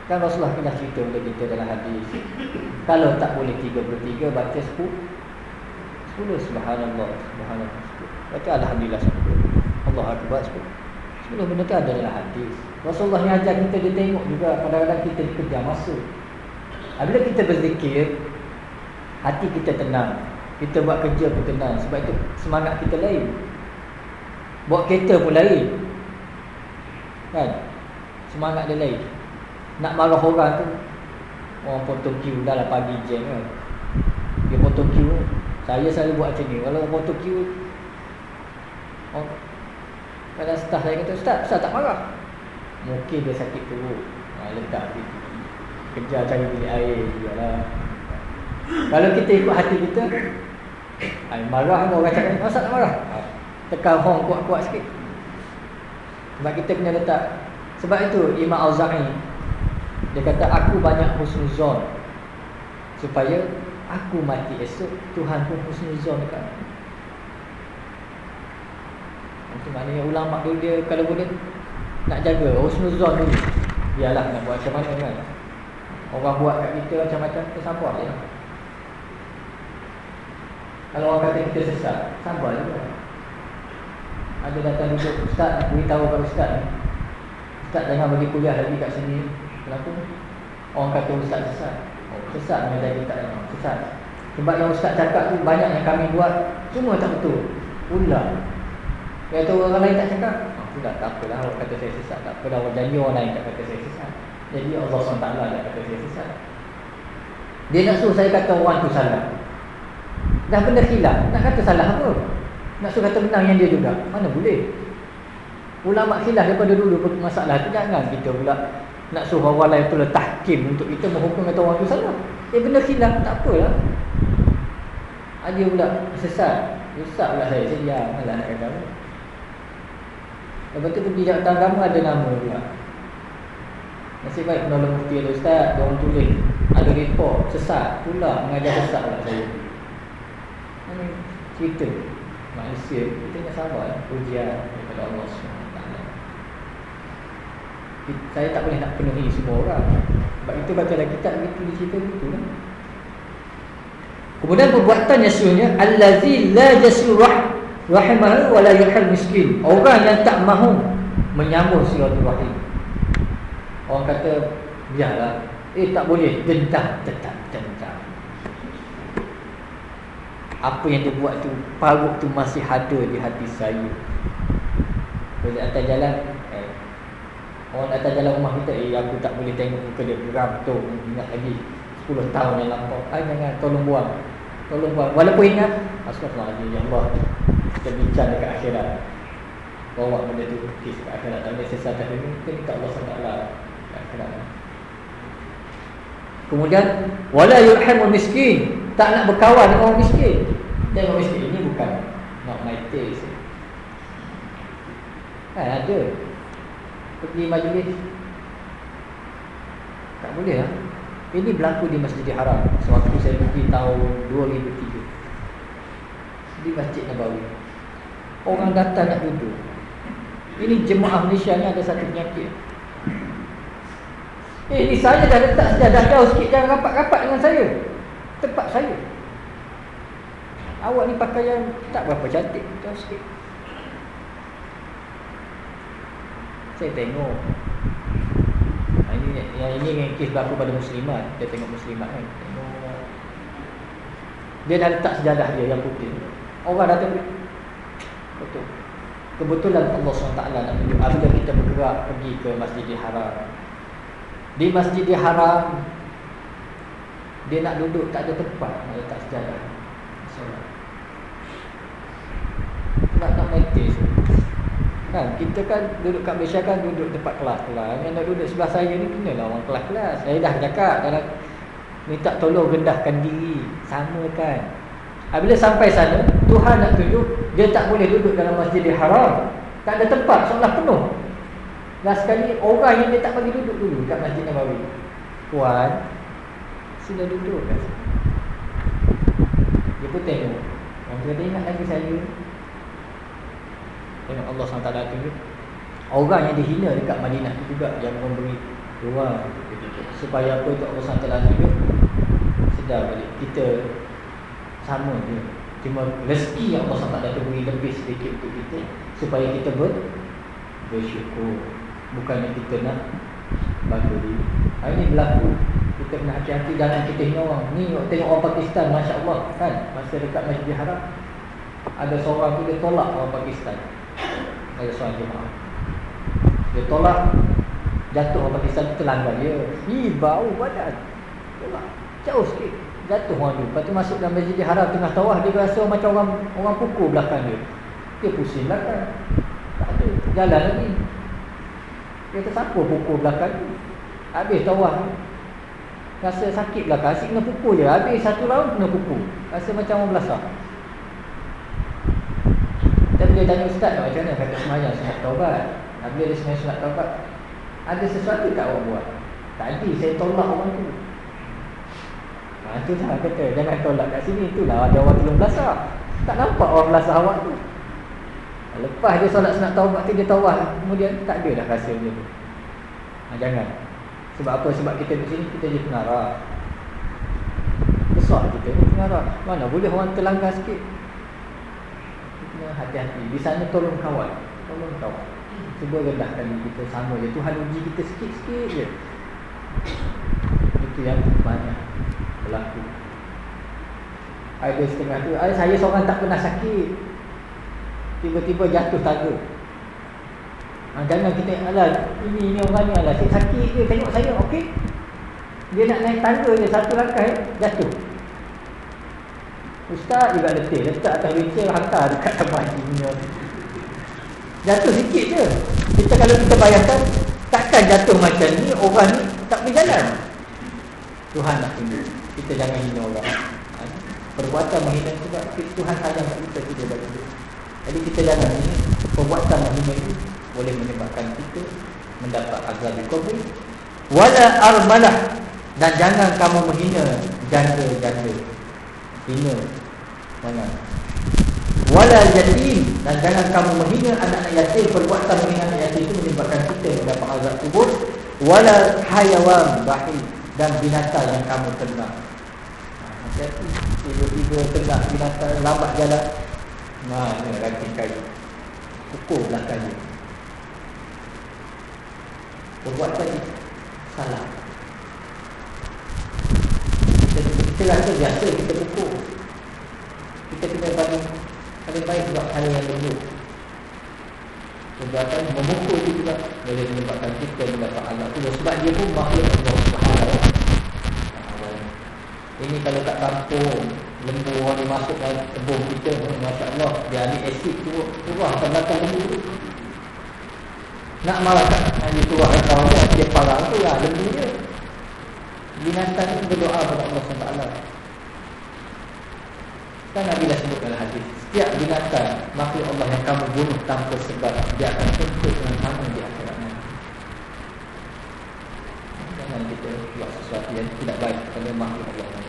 Kan Rasulullah pernah cerita untuk kita dalam hadis. Kalau tak boleh 33 Baca 10 Sepuluh subhanallah Subhanallah Baca Alhamdulillah sepuluh Allah Akbar sepuluh Sepuluh benda tu dalam hadis. Rasulullah ni ajar kita dia tengok juga Kadang-kadang kita dikejar masa. Bila kita berzikir Hati kita tenang. Kita buat kerja pun tenang Sebab itu semangat kita lain. Buat kereta pun lain. Kan? Semangat dia lain. Nak marah orang tu Orang potong queue dah lah pagi jam kan. Dia potong queue saya selalu buat macam ni. Kalau motor queue oh, Kadang staff saya kata Ustaz, Ustaz tak marah. Mungkin dia sakit perut. Ha, Letak di Kejar cari bilik air Yalah. Kalau kita ikut hati kita ay, Marah orang cakap Ustaz tak marah? Ha, Tekan horn kuat-kuat sikit. Sebab kita kena letak Sebab itu Imam Al-Zahri Dia kata aku banyak husnuzon Supaya Aku mati esok Tuhan pun husnuzon dekat aku Itu maknanya ulama dulu dia Kalau boleh Nak jaga. Husnuzon dulu. Biarlah nak buat macam mana kan. Orang buat kat kita macam-macam Kita sabar je. Kalau orang kata kita sesat Sabar je Ada datang duduk Ustaz nak beritahu kepada Ustaz Ustaz jangan bagi kuliah lagi kat sini. Kenapa? Orang kata Ustaz sesat. Sesat mengajar kita memang Sesat. Sebab yang Ustaz cakap tu Banyak yang kami buat Semua tak betul. Ulang Yang tu orang lain tak cakap. Oh, Sudah tak apalah Orang kata saya sesat. Tak apalah Orang janji orang lain tak kata saya sesat. Jadi Allah SWT tak kata saya sesat. Dia nak suruh saya kata orang tu salah. Dah benda hilang Nak kata salah apa? Nak suruh kata benar yang dia juga. Mana boleh? Ulama khilaf daripada dulu masalah tu jangan. Kita pula nak suruh orang lain pula tahkim untuk kita menghukum kata orang tu salah. Eh benda khilaf tak apalah. Ada pula sesat. Rusak pula saya. Saya diam. Malah nak kata Lepas tu pergi jawatan agama ada nama pula. Nasib baik penolong mufti ada ustaz. Dia orang tulis. Ada report. Sesat pula. Mengajar sesat pula saya. Ini cerita. Manusia. Kita nak sabar. Ujian daripada Allah SWT saya tak boleh nak penuhi semua orang sebab itu baca dalam kitab itu di situ itu lah. kemudian perbuatan yang sebenarnya allazi la jasur rah rahimah wa la yahal miskin. Orang yang tak mahu menyambung silaturahim orang kata biarlah. Eh tak boleh. Dendam tetap dendam. Apa yang dia buat tu parut tu masih ada di hati saya. Bila atas jalan? Orang datang jalan rumah kita Eh aku tak boleh tengok muka dia. Geram tu Ingat lagi. 10 tahun yang lampau. Ay, Jangan tolong buang Tolong buang Walaupun ingat Astagfirullahaladzim Ya Allah Kita bincang dekat akhirat. Bawa benda tu Kis kat akhirat. Tak boleh sesat kat ini Kita minta Allah SWT Akhirat Kemudian Wala yurhamul miskin. Tak nak berkawan dengan orang miskin. Tengok miskin Ini bukan Not my taste. Kan ada. Pergi majlis. Tak boleh lah ini berlaku di Masjidil Haram sewaktu saya pergi tahun 2003 di Masjid Nabawi. Orang datang nak duduk. Ini jemaah Malaysia ni ada satu penyakit. Eh ini saya dah letak sejadah jauh sikit jangan rapat-rapat dengan saya. Tempat saya. Awak ni pakaian tak berapa cantik jauh sikit. Saya tengok yang ini yang kes berlaku pada muslimat. Dia tengok muslimat kan. Dia dah letak sejadah dia yang putih. Orang datang betul. Kebetulan Allah SWT nak tunjuk apabila kita bergerak pergi ke Masjidil Haram. Di Masjidil Haram Dia nak duduk tak ada tempat Nak letak sejadah. Nak nak metis Kan? Kita kan duduk kat Malaysia kan duduk tempat kelas-kelas Yang nak duduk sebelah saya ni kena lah orang kelas-kelas Saya dah cakap dalam Minta tolong rendahkan diri. Sama kan? Bila sampai sana Tuhan nak tunjuk Dia tak boleh duduk dalam masjid haram. Tak ada tempat seolah penuh. Last sekali orang yang dia tak bagi duduk dulu Kat masjid Nabawi. Puan Sila duduk kat sini. Dia pun tengok. Orang kata ingat lagi saya Tengok Allah SWT tunjuk Orang yang dihina dekat Madinah tu juga. Yang memberi ruang Supaya apa itu Allah SWT tunjuk Sedar balik. Kita Sama je. Cuma rezeki yang Allah SWT beri lebih sedikit untuk kita Supaya kita ber Bersyukur. Bukannya kita nak Bantu diri. Hari ini berlaku. Kita kena hati-hati Jangan kita hina orang. Ni tengok orang Pakistan Masya Allah kan? Masa dekat Masjid Haram Ada seorang tu dia tolak orang Pakistan Ada seorang jemaah Dia tolak. Jatuh orang Pakistan terlanggar dia. Ih bau badan. Tolak. Jauh sikit. Jatuh orang tu. Lepas tu masuk dalam Masjid Haram Tengah tawah Dia rasa macam orang Orang pukul belakang dia. Dia pusing belakang. Tak ada. Jalan lagi. Dia tersapur pukul belakang tu. Habis tawah Rasa sakit belakang. Asyik kena pukul je. Habis satu round kena pukul. Rasa macam orang belasah dan dia tanya ustaz macam mana kata semayang sunat taubat? Bila dia semayang sunat taubat Ada sesuatu tak awak buat? Tadi saya tolak orang tu. Ha tu lah kata Jangan tolak kat sini Itulah ada orang belum belasah. Tak nampak orang belasah awak tu. Lepas dia solat sunat taubat tu Dia tawah. Kemudian tak ada dah rasa dia tu. Ha, Jangan. Sebab apa? Sebab kita di sini Kita je pengarah. Besar kita ni pengarah. Mana boleh orang terlanggar sikit hati-hati. Di sana tolong kawan. Tolong kawan. Cuba rendahkan kita sama je. Tuhan uji kita sikit-sikit je. Itu yang banyak Berlaku. Ada setengah tu. Saya seorang tak pernah sakit. Tiba-tiba jatuh tangga ha, Jangan kita Alah ini, ini orang ni Alah sakit je Tengok saya okey. Dia nak naik tangga je Satu langkah Jatuh Ustaz juga letih Letak atas wheelchair Hantar dekat tempat punya. Jatuh sikit je. Kita kalau kita bayangkan Takkan jatuh macam ni Orang ni tak boleh jalan. Tuhan nak tunjuk Kita jangan hina orang. Ha? Perbuatan menghina sebab Tuhan sayang kita Kita bagi dia. Jadi kita jangan ini Perbuatan menghina itu Boleh menyebabkan kita Mendapat azab di kubur Wala armalah Dan jangan kamu menghina Janda-janda. Hina Jangan Wala yatim. Dan jangan kamu menghina anak-anak yatim. Perbuatan menghina anak yatim itu Menyebabkan kita mendapat azab kubur. Wala hayawan bahir Dan binatang yang kamu tenang Hati-hati Tiba-tiba tenang binatang Lambat jalan. Nah, ini ranting kayu. Pukul belakang dia. Perbuatan itu Salah. Kita, kita rasa biasa kita pukul kita kena bagi paling baik buat hal yang lembut perbuatan memukul itu juga. Boleh menyebabkan kita mendapat anak tu. Sebab dia pun makhluk Allah Subhanahu ini kalau tak kampung lembu orang masuk dalam kebun kita Masya Allah dia ambil asid tu turah akan belakang lembu tu. Nak marah tak? Hanya turah kau dia dia parang tu lah lembu dia. Binatang itu berdoa kepada Allah SWT Kan Nabi dah sebut dalam hadis Setiap binatang makhluk Allah yang kamu bunuh tanpa sebab Dia akan tuntut dengan kamu di akhirat nanti Jangan kita buat sesuatu yang tidak baik kepada makhluk Allah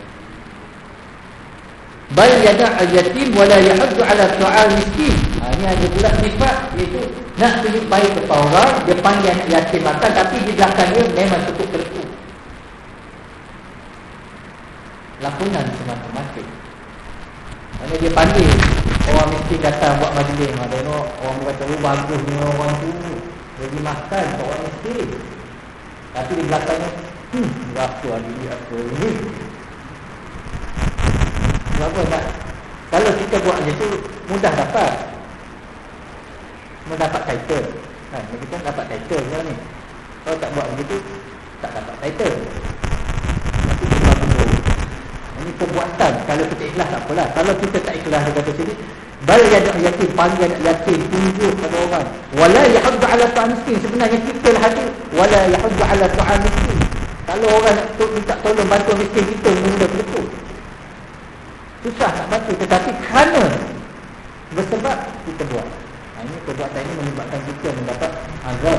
Bal yada al-yatim wala yahuddu ala tu'al miskin. Ha, Ini ada pula sifat iaitu Nak tunjuk baik kepada orang Dia panggil yatim makan Tapi di belakang dia memang cukup terku Lakonan semata-mata dia panggil Orang miskin datang buat majlis. Ha, Tengok orang berkata Oh bagusnya orang tu. Bagi makan orang miskin Tapi di belakangnya Hmm hari ni apa ni? Kenapa tak Kalau kita buat macam tu Mudah dapat. Mendapat title. Kan kita dapat title ni. Kalau tak buat macam tu Tak dapat title Nanti kita Ini perbuatan. Kalau kita ikhlas tak apalah. Kalau kita tak ikhlas kata sini, bal yadak yatim panggil anak yatim tunjuk pada orang. Wala yahuddu ala ta'am miskin. Sebenarnya kita lah hadir. Wala yahuddu ala ta'am miskin. Kalau orang nak minta tolong bantu miskin kita mudah betul. Susah tak bantu tetapi kerana bersebab kita buat. Ha, ini perbuatan ini menyebabkan kita mendapat azab.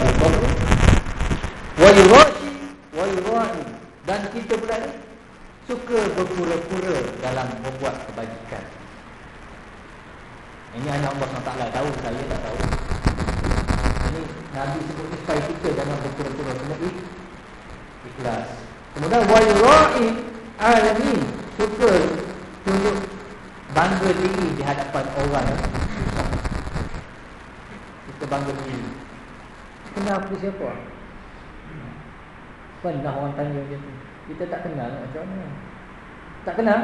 Wa yurashi wa yurahi dan kita pula ni suka berpura-pura dalam membuat kebajikan. Ini hanya Allah SWT tahu, saya tak tahu. Ini Nabi sebut supaya kita jangan berpura-pura kena ikhlas. Kemudian wa yurahi alamin. Suka tunjuk bangga diri di hadapan orang. Kita bangga diri. Kenapa siapa? Pernah orang tanya macam tu kita tak kenal macam mana. Tak kenal?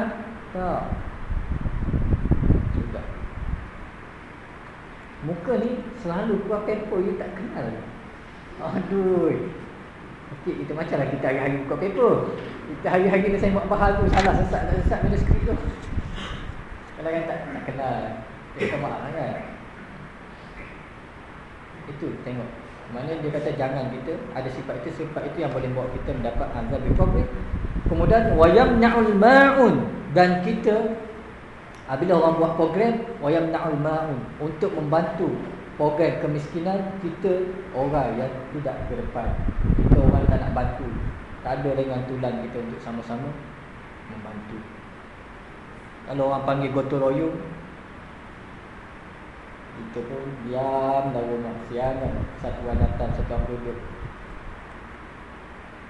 Tak. Sudah muka ni selalu keluar paper you tak kenal. Aduh. Okey, itu macam lah kita hari-hari buka paper Kita hari-hari ni saya buat tu Salah sesat, tak sesat manuskrip tu. Kalau kan tak, tak kenal. Kita maaf kan Itu tengok Mana dia kata jangan kita Ada sifat itu, sifat itu yang boleh buat kita mendapat azab bifabrik Kemudian Wayam na'ul ma'un. Dan kita Bila orang buat program Wayam na'ul ma'un. Untuk membantu program kemiskinan kita orang yang tidak ke depan. Kita orang tak nak bantu. Tak ada dengan tulan kita untuk sama-sama membantu. Kalau orang panggil gotong royong kita pun diam dalam rumah siangan satu orang datang satu orang duduk.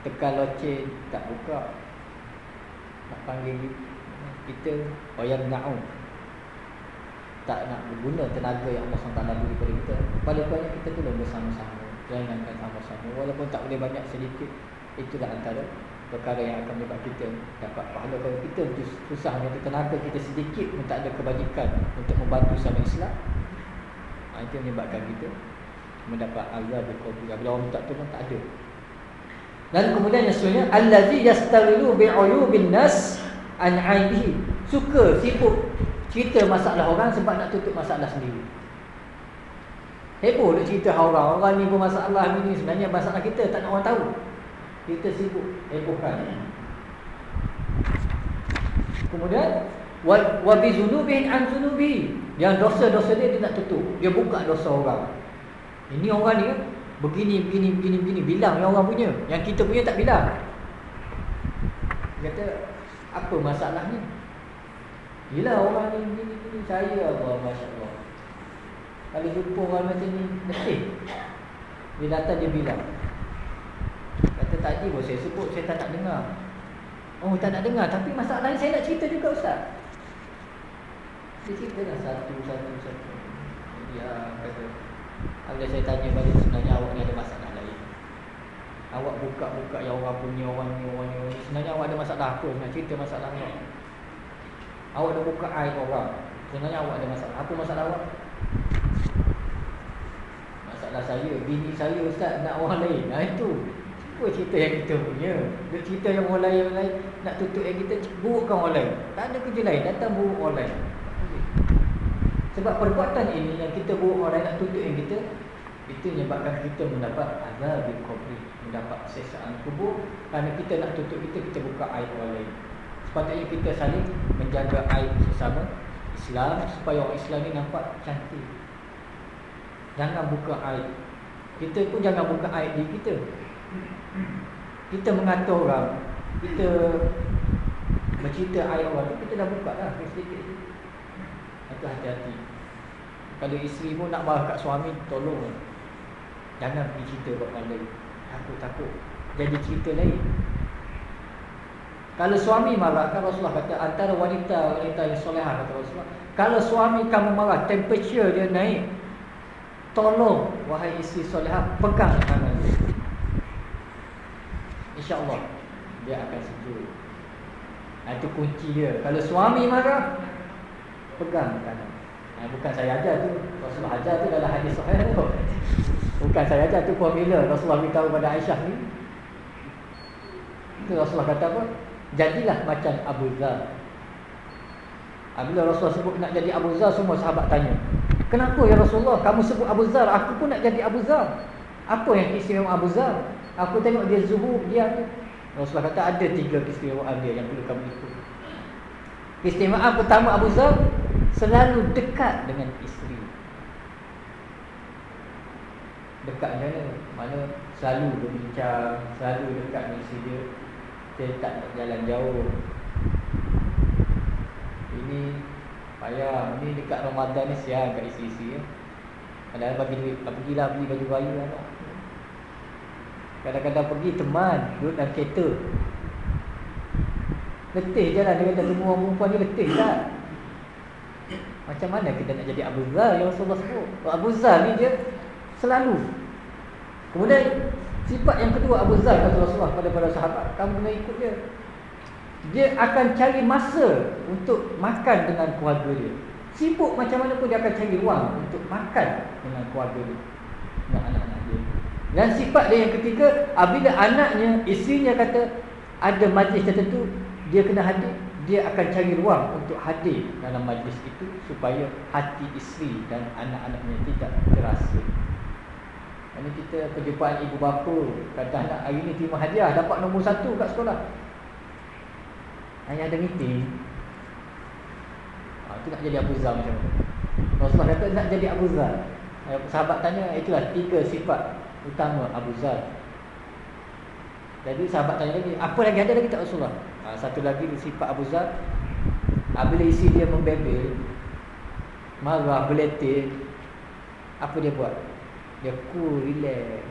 Tekan loceng tak buka. Nak panggil kita orang na'um tak nak berguna tenaga yang Allah SWT beri kepada kita. Paling banyak kita tolong bersama-sama Jangankan sama-sama. Walaupun tak boleh banyak sedikit Itulah antara perkara yang akan menyebabkan kita Dapat pahala. Kalau kita susah Untuk tenaga kita sedikit pun tak ada kebajikan Untuk membantu sama Islam ha, Itu menyebabkan kita Mendapat azab Bila orang minta tolong tak ada Dan kemudian yang sebenarnya Allazi yastawilu bi'uyubin nas An'aibihi Suka sibuk cerita masalah orang sebab nak tutup masalah sendiri. Heboh nak cerita orang, orang ni bermasalah ni sebenarnya masalah kita tak nak orang tahu. Kita sibuk hebohkan. Kemudian wa bi zunubin an zunubi. Yang dosa-dosa dia dia nak tutup. Dia buka dosa orang. Ini orang ni begini begini begini begini bilang yang orang punya. Yang kita punya tak bilang. Dia kata apa masalahnya? Yelah orang ni ni ni saya Allah masya-Allah. Kalau jumpa orang macam ni mesti dia datang dia bilang. Kata tadi pun saya sebut saya tak nak dengar. Oh tak nak dengar tapi masalah ni saya nak cerita juga ustaz. Dia cerita dah satu satu satu. Dia kata Apabila saya tanya balik sebenarnya awak ni ada masalah lain. Awak buka-buka yang orang punya orang ni orang ni Sebenarnya awak ada masalah apa? Nak cerita masalah awak. Awak dah buka air orang. Sebenarnya awak ada masalah. Apa masalah awak? Masalah saya. Bini saya ustaz nak orang lain. Nah itu. Apa cerita yang kita punya. Dia cerita yang orang lain, orang lain. Nak tutup yang kita Burukkan orang lain. Tak ada kerja lain. Datang buruk orang lain Sebab perbuatan ini Yang kita buruk orang Nak tutup yang kita Itu menyebabkan kita mendapat Azab kubur Mendapat sesaan kubur Kerana kita nak tutup kita Kita buka air orang lain Sepatutnya kita saling menjaga aib sesama Islam supaya orang Islam ni nampak cantik. Jangan buka aib. Kita pun jangan buka aib di kita. Kita mengata orang, kita bercerita aib orang kita dah buka dah sedikit. Itu hati-hati. Kalau isteri pun nak marah kat suami, tolong. Jangan pergi cerita orang lain. Takut-takut jadi cerita lain. Kalau suami marah, kan Rasulullah kata antara wanita-wanita yang solehah kata Rasulullah. Kalau suami kamu marah, temperature dia naik. Tolong wahai isteri solehah pegang tangan dia. Insya-Allah dia akan sejuk. Itu kunci dia. Kalau suami marah, pegang tangan. Nah, bukan saya ajar tu. Rasulullah ajar tu dalam hadis sahih tu. Bukan saya ajar tu formula Rasulullah beritahu kepada Aisyah ni. Itu Rasulullah kata apa? Jadilah macam Abu Dhar Bila Rasulullah sebut nak jadi Abu Zar Semua sahabat tanya Kenapa ya Rasulullah kamu sebut Abu Zar Aku pun nak jadi Abu Zar Apa yang istimewa Abu Zar Aku tengok dia zuhur dia Rasulullah kata ada tiga keistimewaan dia Yang perlu kamu ikut Keistimewaan pertama Abu Zar Selalu dekat dengan isteri. Dekat macam mana? Mana selalu berbincang Selalu dekat dengan isteri dia. Dia tak nak jalan jauh. Ini Payah. Ini dekat Ramadan ni siang kat isi-isi ya. Kadang-kadang bagi duit Pergilah beli baju bayi lah Kadang-kadang pergi teman Duduk dalam kereta. Letih je lah Dia kata semua perempuan ni letih tak Macam mana kita nak jadi Abu Zar Yang Rasulullah sebut Abu Zar ni dia Selalu Kemudian Sifat yang kedua Abu Zar kata Rasulullah pada para sahabat Kamu kena ikut dia dia akan cari masa untuk makan dengan keluarga dia. Sibuk macam mana pun dia akan cari ruang untuk makan dengan keluarga dia. Dengan anak-anak dia. Dan sifat dia yang ketiga, apabila anaknya, isterinya kata ada majlis tertentu, dia kena hadir, dia akan cari ruang untuk hadir dalam majlis itu supaya hati isteri dan anak-anaknya tidak terasa. Ini kita perjumpaan ibu bapa. Kata anak hari ini terima hadiah. Dapat nombor satu kat sekolah. Ayah ada meeting. Ha, Itu nak jadi Abu Zar macam mana Rasulullah kata nak jadi Abu Zar Sahabat tanya itulah tiga sifat utama Abu Zar Jadi sahabat tanya lagi Apa lagi ada lagi tak Rasulullah ha, Satu lagi sifat Abu Zar. Bila isi dia membebel Marah, beletir Apa dia buat? Dia cool, relax.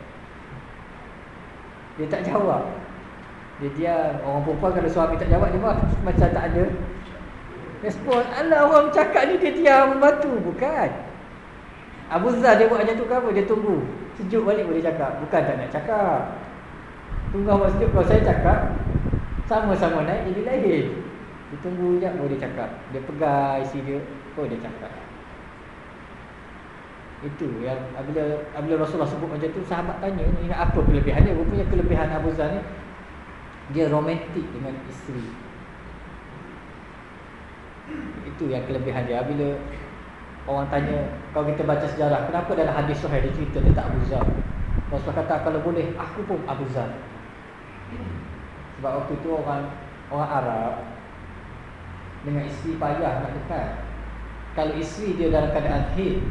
Dia tak jawab. Dia diam. Orang perempuan kalau suami tak jawab Dia macam tak ada Respon. Alah orang cakap ni dia diam Batu. Bukan. Abu Zah dia buat macam tu ke apa? Dia tunggu. Sejuk balik boleh cakap. Bukan tak nak cakap. Tunggu awak sejuk. Kalau saya cakap Sama-sama naik jadi lain. Dia tunggu sekejap boleh cakap. Dia pegang isi dia Oh dia cakap. Itu yang apabila, apabila Rasulullah sebut macam tu Sahabat tanya Ini apa kelebihan dia? Rupanya kelebihan Abu Zah ni dia romantik dengan isteri. Itu yang kelebihan dia. Bila orang tanya kalau kita baca sejarah kenapa dalam hadis sahih dia cerita tentang Abu Zar Rasulullah kata kalau boleh aku pun Abu Zar sebab waktu itu orang orang Arab dengan isteri payah nak dekat. Kalau isteri dia dalam keadaan haid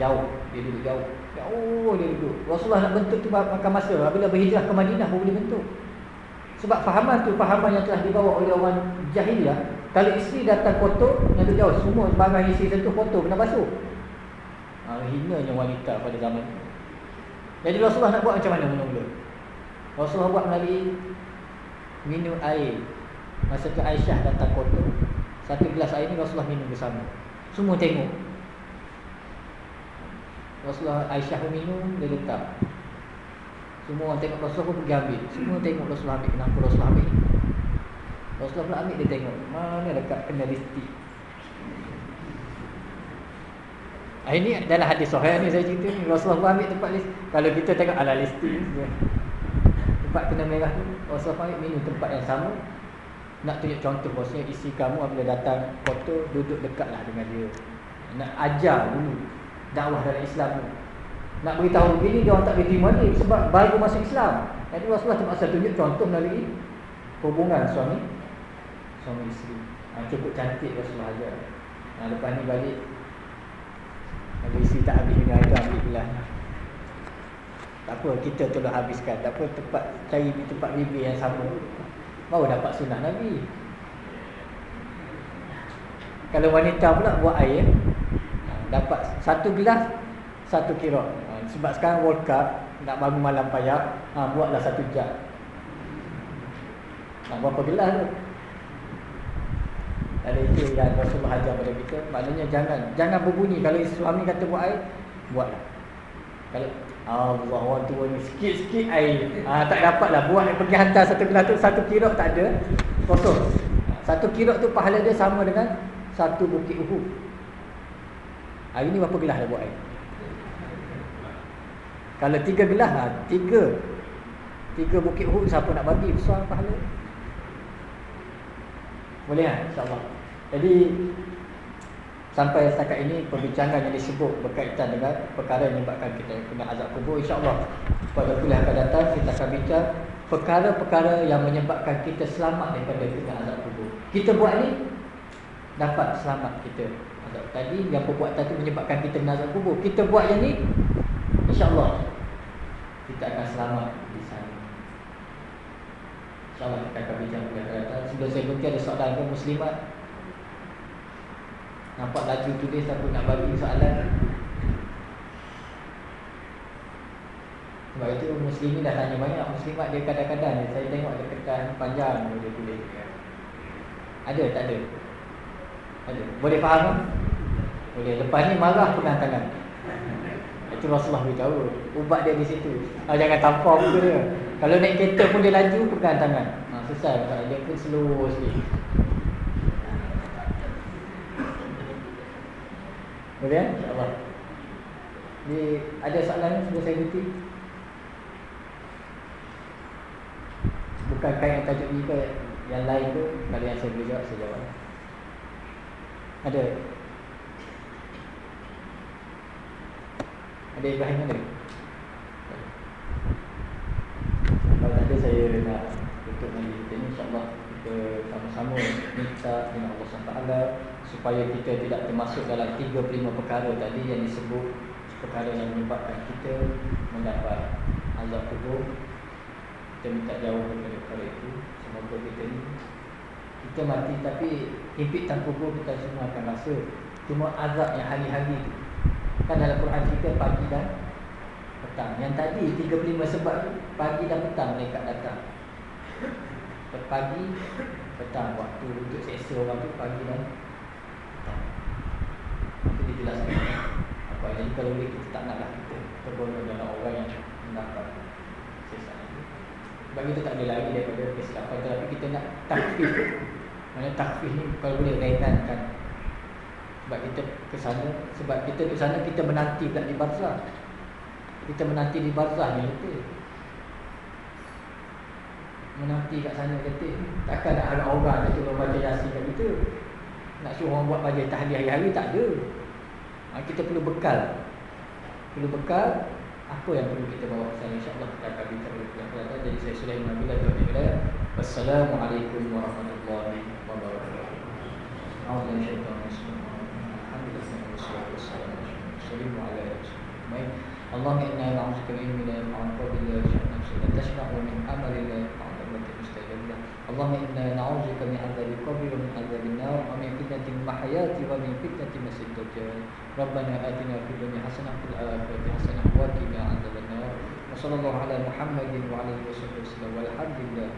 jauh dia duduk jauh. Oh dia duduk. Rasulullah nak bentuk tu makan masa. Bila berhijrah ke Madinah pun boleh bentuk. Sebab fahaman tu Fahaman yang telah dibawa oleh orang jahiliah Kalau isteri datang kotor tu jauh Semua barang isteri sentuh kotor Kena basuh. Ha, Hinanya wanita pada zaman tu. Jadi Rasulullah nak buat macam mana mula-mula Rasulullah buat melalui Minum air. Masa tu Aisyah datang kotor Satu gelas air ni Rasulullah minum bersama. Semua tengok. Rasulullah Aisyah minum dia letak. Semua orang tengok Rasulullah pun pergi ambil. Semua tengok Rasulullah ambil. Kenapa Rasulullah ambil? Rasulullah pula ambil dia tengok mana dekat kena listik ah, ini dalam hadis sahih ni saya cerita ni. Rasulullah pun ambil tempat list kalau kita tengok ala listik tempat kena merah tu Rasulullah ambil minum tempat yang sama nak tunjuk contoh bosnya isi kamu apabila datang foto duduk dekatlah dengan dia nak ajar dulu dakwah dalam Islam ni. Nak beritahu begini dia orang tak boleh terima ni sebab baru masuk Islam. Jadi Rasulullah terpaksa tunjuk contoh melalui hubungan suami suami isteri. Ha, cukup cantik Rasulullah ajar. Ha, lepas ni balik kalau isteri tak habis dengan itu ambil belah. Tak apa kita tolong habiskan. Tak apa tempat cari di tempat bibir yang sama. Baru dapat sunnah Nabi. Kalau wanita pula buat air dapat satu gelas satu kilo. Ha, sebab sekarang World Cup nak bangun malam payah, ha, buatlah satu jam. Nak berapa gelas tu? Ada itu yang Rasulullah ajar pada kita. Maknanya jangan jangan berbunyi kalau suami kata buat air, buatlah. Kalau Allah orang tua ni sikit-sikit air. Ha, tak dapatlah buat pergi hantar satu gelas tu satu kilo tak ada. Kosong. Satu kilo tu pahala dia sama dengan satu bukit Uhud. Hari ni berapa gelas dah buat air? Kalau tiga gelas lah, tiga Tiga bukit hud siapa nak bagi besar pahala Boleh kan? InsyaAllah Jadi Sampai setakat ini perbincangan yang disebut berkaitan dengan perkara yang menyebabkan kita kena azab kubur insya-Allah pada kuliah akan datang kita akan bincang perkara-perkara yang menyebabkan kita selamat daripada kena azab kubur. Kita buat ni dapat selamat kita. Azab tadi yang perbuatan itu menyebabkan kita kena azab kubur. Kita buat yang ni insya-Allah kita akan selamat di sana. Insya-Allah kita akan bincang kuliah akan datang. Sebelum saya berhenti ada soalan ke muslimat Nampak laju tulis aku nak bagi soalan. Sebab itu muslim ni dah tanya banyak. Muslimat dia kadang-kadang Saya tengok ada ketan panjang dia tulis. Ada tak ada? Ada. Boleh faham kan? Boleh. Lepas ni marah pegang tangan. Itu Rasulullah beritahu. Ubat dia di situ. Ah, Jangan tampar muka dia. Kalau naik kereta pun dia laju pegang tangan. Ha, Susah. Dia pun slow sikit Boleh kan? InsyaAllah. Ni ada soalan ni sebelum saya Bukan kain yang tajuk ni ke? Yang lain tu Kalau yang saya boleh jawab, saya jawab. Ada? Ada Ibrahim ada? Kalau tak ada saya nak tutup lagi kita ni InsyaAllah kita sama-sama minta dengan Allah SWT supaya kita tidak termasuk dalam 35 perkara tadi yang disebut perkara yang menyebabkan kita mendapat azab kubur. Kita minta jauh daripada perkara itu. Semoga kita ni kita mati tapi himpitan kubur kita semua akan rasa. Cuma azab yang hari-hari tu. Kan dalam Quran cerita pagi dan petang. Yang tadi 35 sebab pagi dan petang mereka datang. Pagi petang waktu untuk seksa orang tu pagi dan itu dijelaskan apa jadi kalau boleh kita tak naklah kita tergolong dalam orang yang mendapat sesat itu sebab kita tak ada lagi daripada kesilapan tetapi kita nak takfir mana takfir ni kalau boleh ringankan sebab kita ke sana sebab kita ke sana kita menanti pula di barzah. Kita menanti di barzah ni betul menanti kat sana kata takkan nak ada orang kata membaca yasin kat kita. Nak suruh orang buat baca tahlil hari-hari tak ada ha, Kita perlu bekal Perlu bekal Apa yang perlu kita bawa pesan InsyaAllah kita akan bincang dengan Jadi saya sudah mengambilkan Tuan Ibn Assalamualaikum warahmatullahi wabarakatuh Alhamdulillah Syaitan Assalamualaikum warahmatullahi wabarakatuh Assalamualaikum warahmatullahi wabarakatuh inna ila'am sikri'in Bila'am sikri'in اللهم إنا نعوذ بك من عذاب القبر ومن عذاب النار ومن فتنة المحيات ومن فتنة مسيح الدجال. ربنا آتنا في الدنيا حسنة وفي الآخرة حسنة وقنا عذاب النار. وصلى الله على محمد وعلى آله وصحبه وسلم والحمد لله.